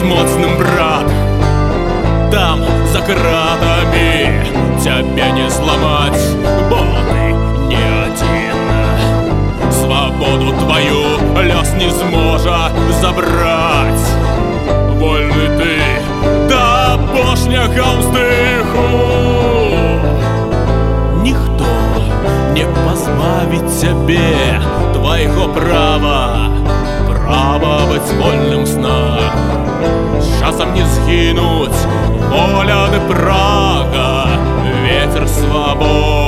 Будь моцным, брат. Там, за кратами Тебя не сломать Бо ты не один. Свободу твою лес не сможет забрать. Вольный ты Да бошня холмстыху Никто не позбавит тебе Твоего права. Право быть вольным часам не згінуць воля прага ветер свабоды